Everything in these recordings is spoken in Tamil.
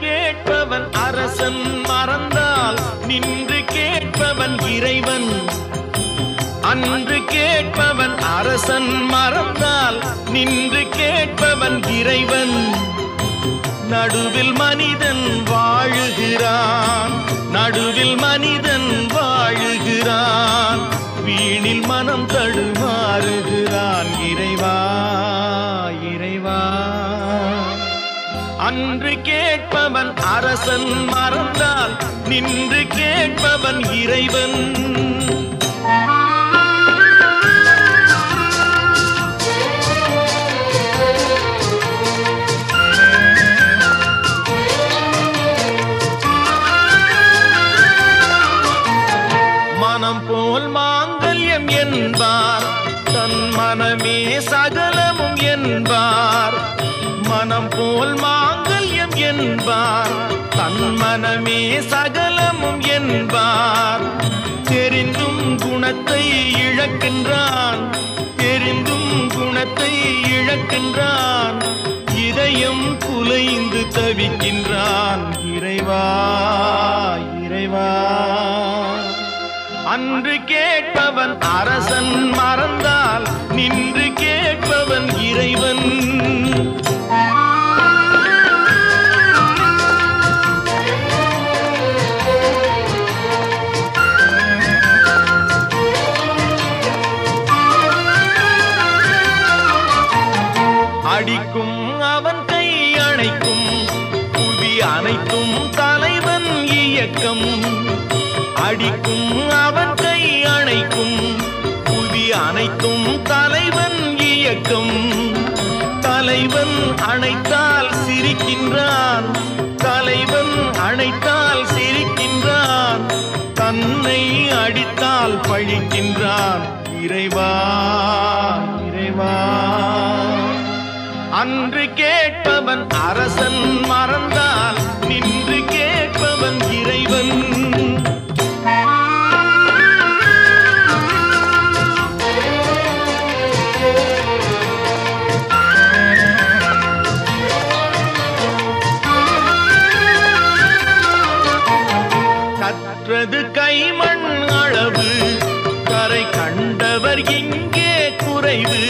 கேட்பவன் அரசன் மறந்தால் நின்று கேட்பவன் இறைவன். அன்று கேட்பவன் அரசன் மறந்தால் நின்று கேட்பவன் இறைவன். நடுவில் மனிதன் வாழுகிறான் நடுவில் மனிதன் வாழுகிறான். வீணில் மனம் தடுமாறுகிறான் இறைவா. கேட்பவன் அரசன் மறந்தால் நின்று கேட்பவன் இறைவன். மனம் போல் மாங்கல்யம் என்பார் தன் மனமே சகலமும் என்பார். மனம் போல் மா என்பார். தன் மனமே சகலமும் என்பார். தெரிந்தும் குணத்தை இழக்கின்றான். தெரிந்தும் குணத்தை இழக்கின்றான். இதயம் குலைந்து தவிக்கின்றான். இறைவா இறைவா. அன்று கேட்பவன் அரசன் மறந்தால் நின்று கேட்பவன் இறைவன். அடிக்கும் அவன் கை அணைக்கும். புவி அனைத்தும் தலைவன் இயக்கம். அடிக்கும் அவன் கை அணைக்கும். புவி அனைத்தும் தலைவன் இயக்கம். தலைவன் அணைத்தால் சிரிக்கின்றான். தலைவன் அணைத்தால் சிரிக்கின்றான். தன்னை அடித்தால் பழிக்கின்றான். இறைவா அன்று கேட்பவன் அரசன் மறந்தால் நின்று கேட்பவன் இறைவன். கற்றது கைமண் அளவு கரை கண்டவர் இங்கே குறைவு.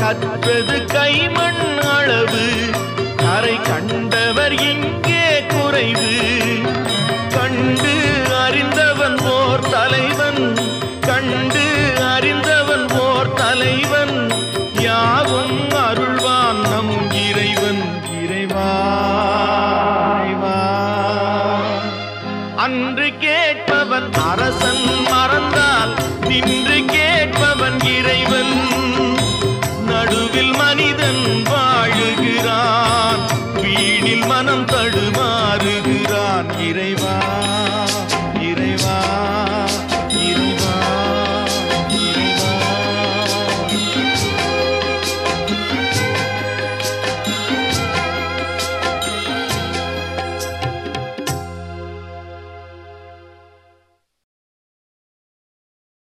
கற்றது கைமண் அளவு. கரை கண்டவர் இங்கே குறைவு. கண்டு அறிந்தவன் ஓர் தலைவன். கண்டு அறிந்தவன் ஓர் தலைவன். யாவும் அருள்வான் நம் இறைவன். இறைவா. அன்று கேட்பவன் அரசன். மனம் தழுவ